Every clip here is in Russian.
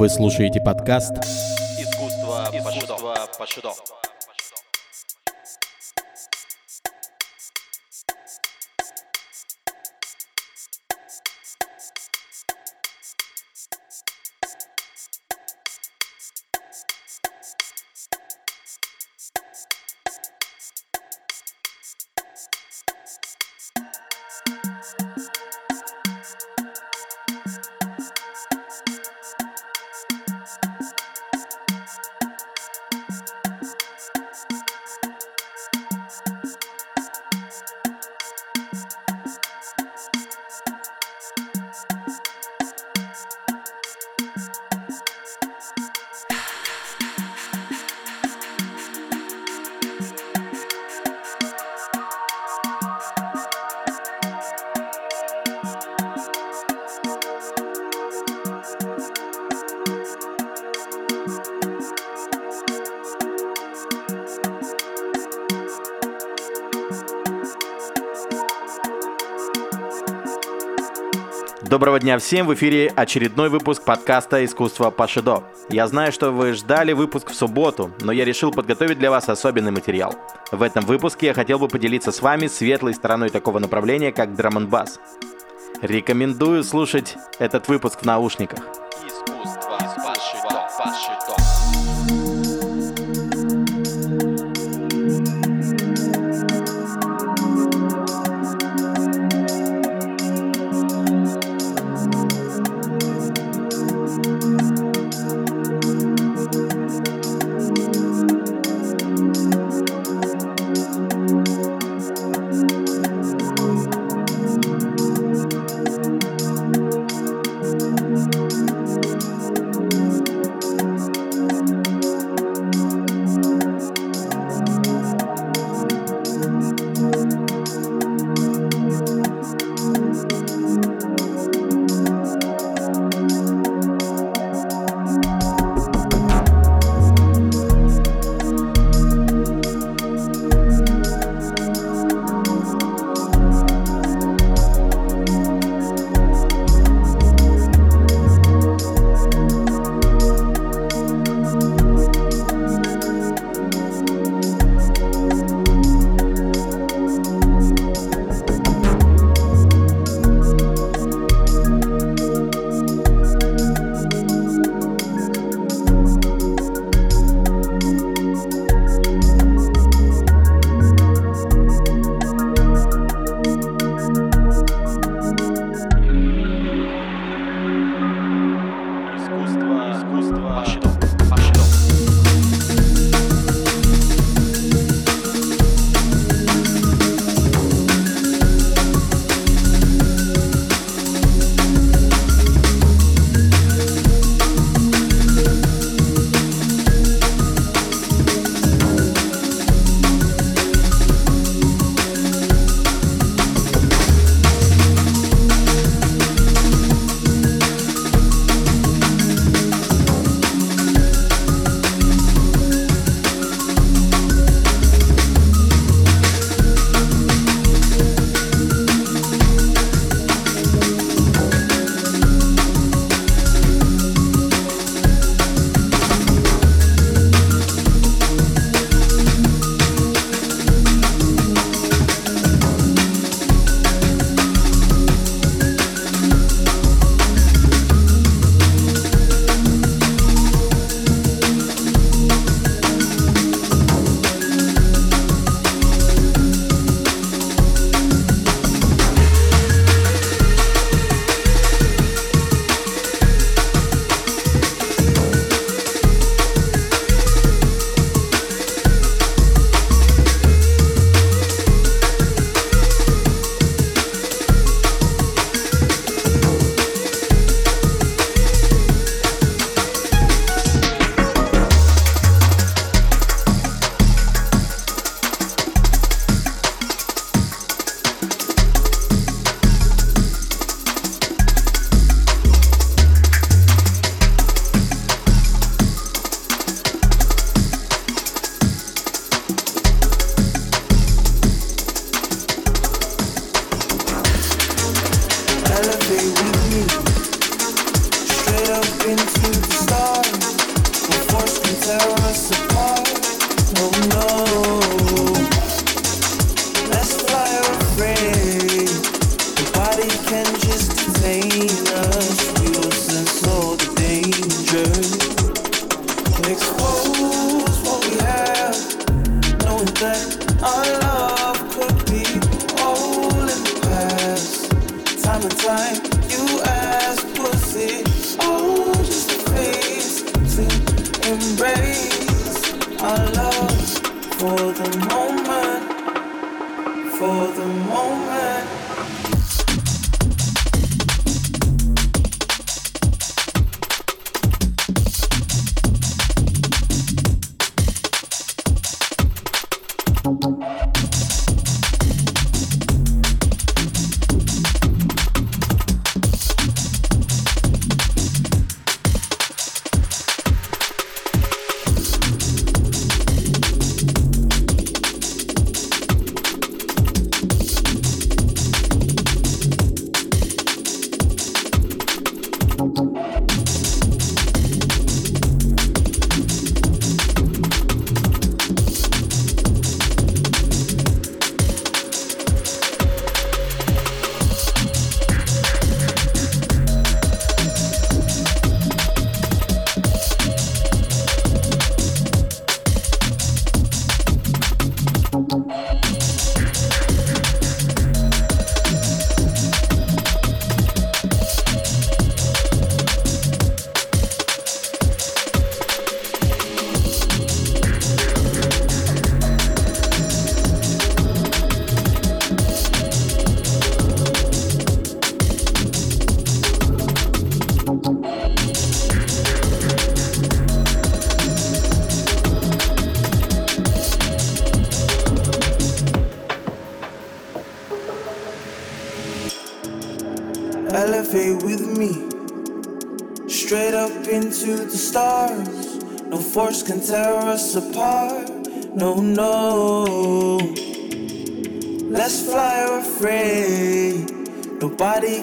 Вы слушаете подкаст Искусство, Искусство Пашидо. Доброго дня всем! В эфире очередной выпуск подкаста «Искусство Пашидо». Я знаю, что вы ждали выпуск в субботу, но я решил подготовить для вас особенный материал. В этом выпуске я хотел бы поделиться с вами светлой стороной такого направления, как драм бас Рекомендую слушать этот выпуск в наушниках.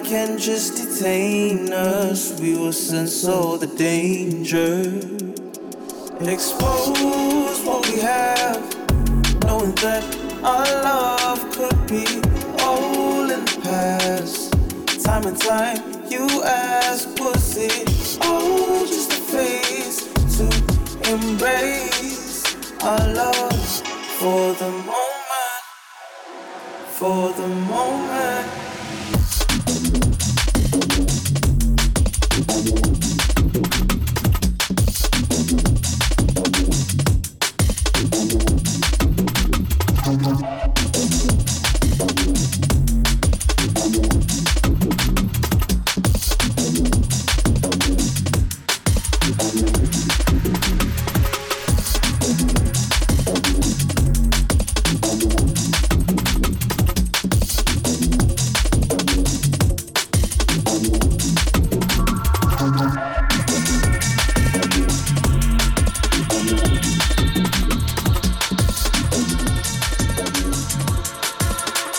Can just detain us. We will sense all the danger. Expose what we have, knowing that our love could be all in the past. Time and time, you ask, was it all just a phase to embrace our love for the moment, for the moment.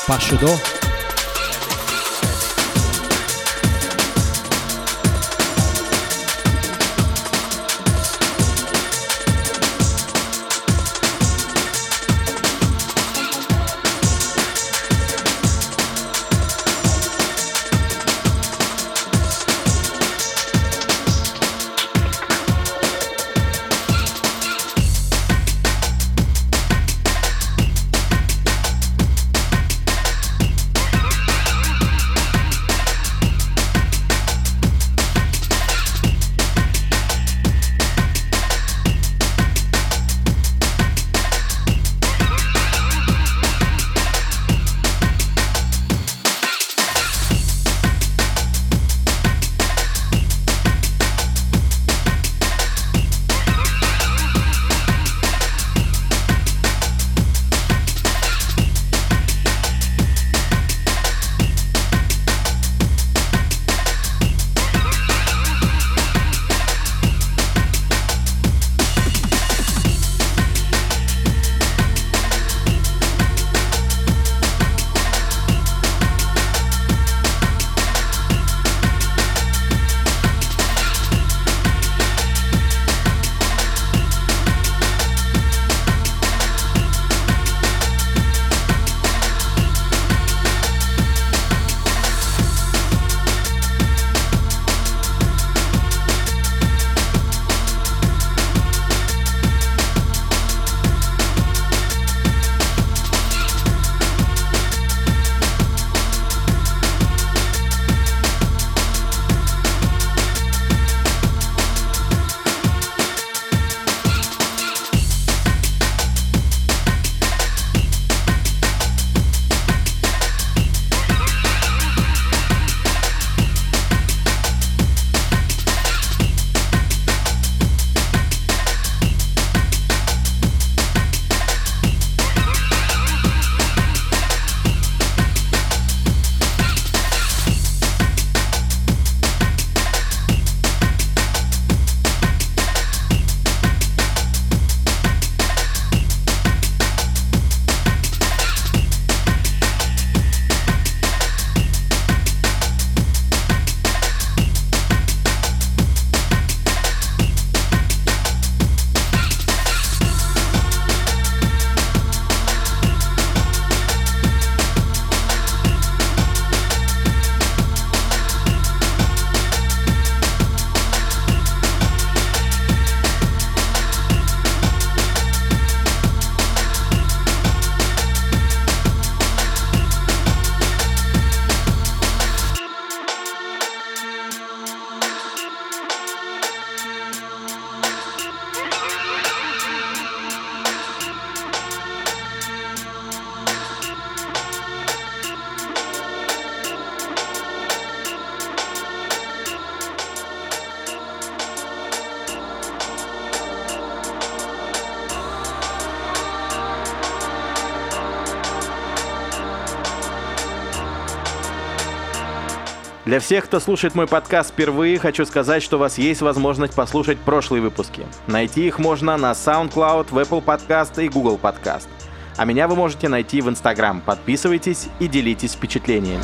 Pachudô. Для всех, кто слушает мой подкаст впервые, хочу сказать, что у вас есть возможность послушать прошлые выпуски. Найти их можно на SoundCloud, в Apple Podcast и Google Podcast. А меня вы можете найти в Instagram. Подписывайтесь и делитесь впечатлениями.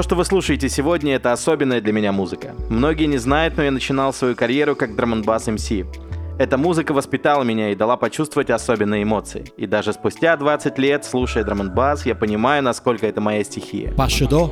То, что вы слушаете сегодня, это особенная для меня музыка. Многие не знают, но я начинал свою карьеру как драм бас МС. Эта музыка воспитала меня и дала почувствовать особенные эмоции. И даже спустя 20 лет, слушая драм бас, я понимаю, насколько это моя стихия. Пашидо.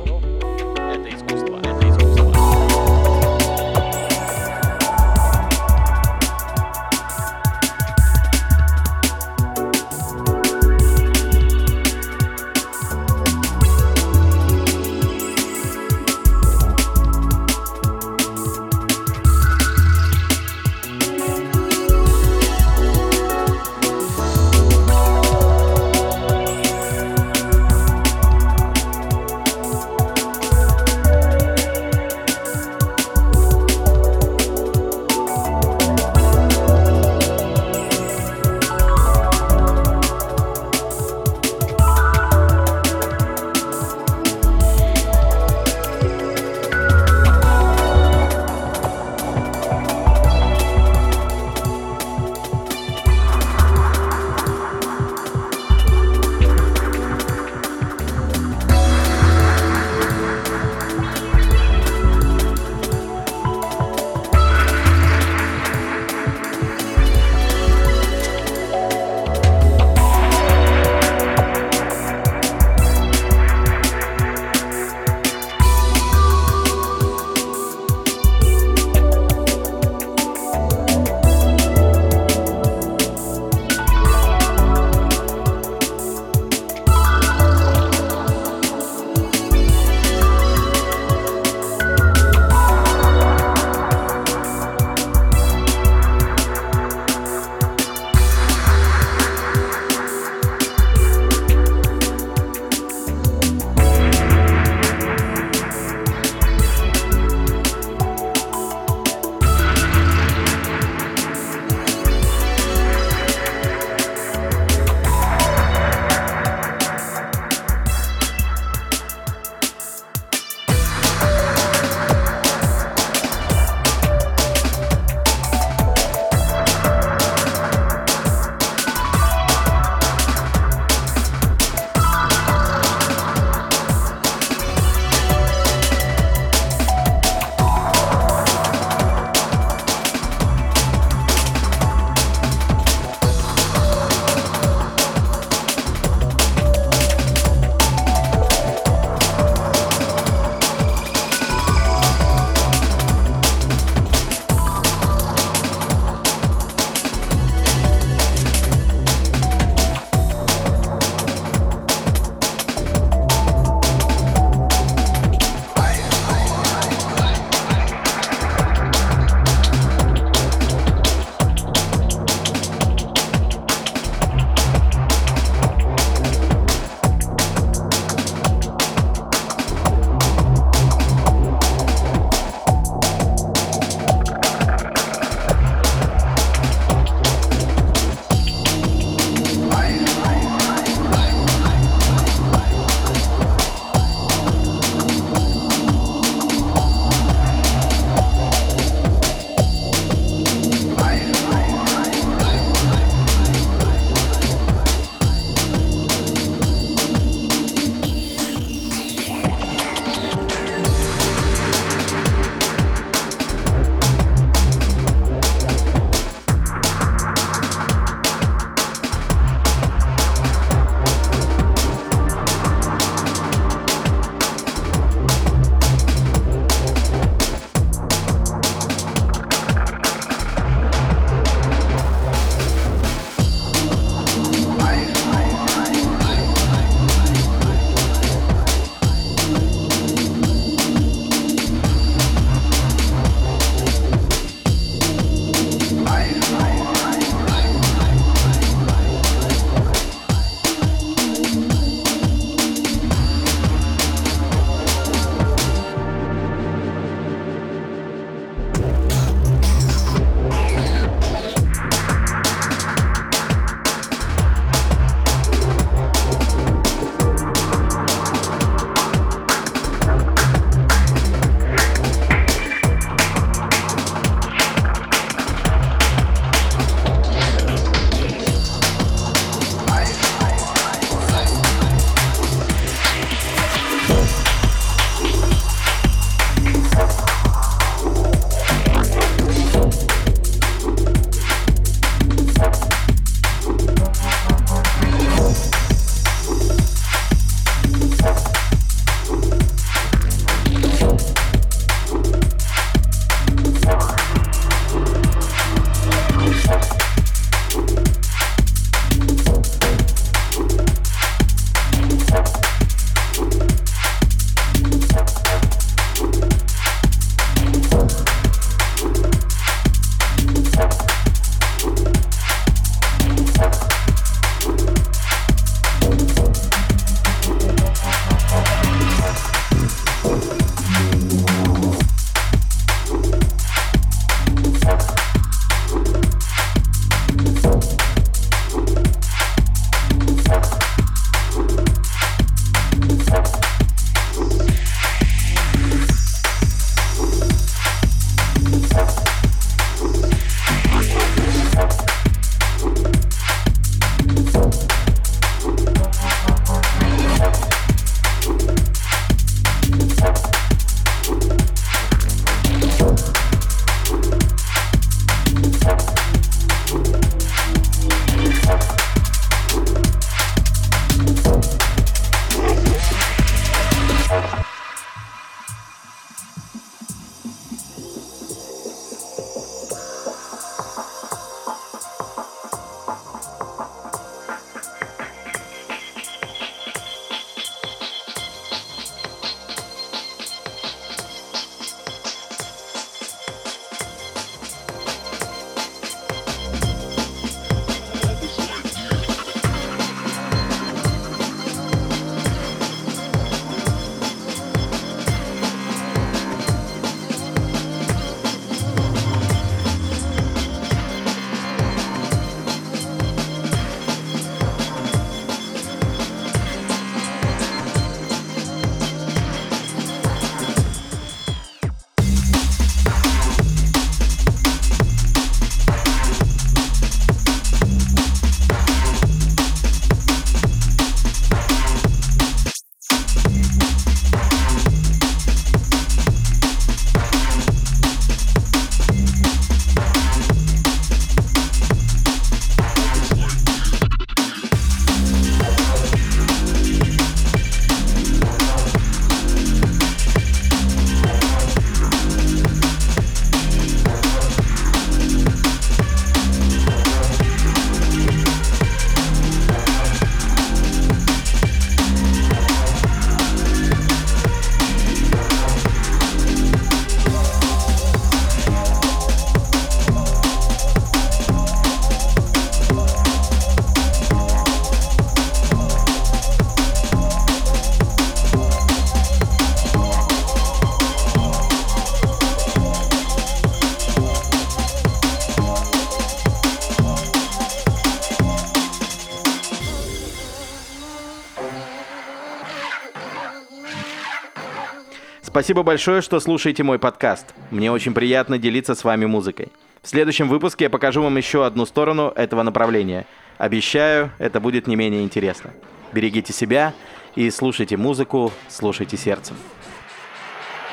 Спасибо большое, что слушаете мой подкаст. Мне очень приятно делиться с вами музыкой. В следующем выпуске я покажу вам еще одну сторону этого направления. Обещаю, это будет не менее интересно. Берегите себя и слушайте музыку, слушайте сердцем.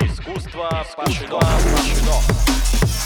Искусство Пашидо. Пашидо. Пашидо.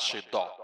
Пашидо.